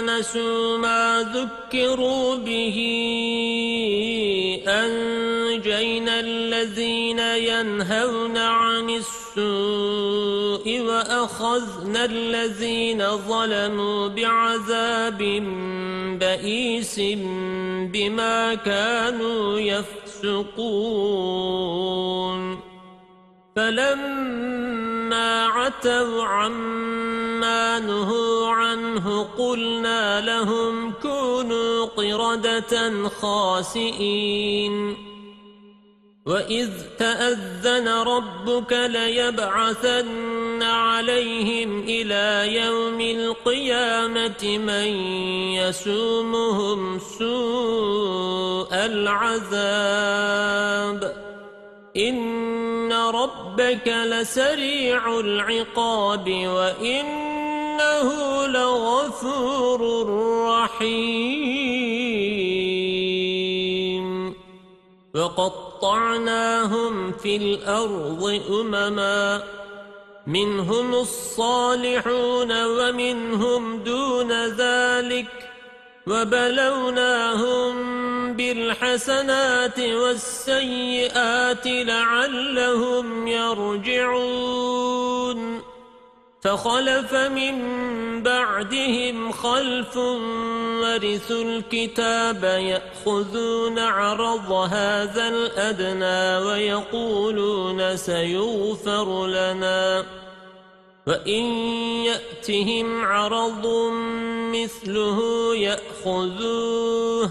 نَسُوا مَا ذُكِّرُوا بِهِ. أَنجَيْنَا الَّذِينَ يَنْهَوْنَ عَنِ السُّوءِ وَأَخَذْنَا الَّذِينَ ظَلَمُوا بِعَذَابٍ بَئِيسٍ بِمَا كَانُوا يَفْسُقُونَ. فَلَمَّا عَتَوْا عَمَّا نُهُوا عَنْهُ قُلْنَا لَهُمْ كُونُوا قِرَدَةً خَاسِئِينَ. وَإِذْ تَأَذَّنَ رَبُّكَ لَيَبْعَثَنَّ عَلَيْهِمْ إِلَى يَوْمِ الْقِيَامَةِ مَنْ يَسُومُهُمْ سُوءَ الْعَذَابِ. إِنَّ رَبَّكَ لَسَرِيعُ الْعِقَابِ وَإِنَّهُ لَغَفُورٌ رَّحِيمٌ وَقَطَّعْنَاهُمْ فِي الْأَرْضِ أُمَمًا مِنْهُمُ الصَّالِحُونَ وَمِنْهُمْ دُونَ ذَلِكَ وَبَلَوْنَاهُمْ بالحسنات والسيئات لعلهم يرجعون. فخلف من بعدهم خلف ورثوا الكتاب يأخذون عرض هذا الأدنى ويقولون سيغفر لنا. وَإِنْ يَأْتِهِمْ عَرَضٌ مِثْلُهُ يَأْخُذُوهُ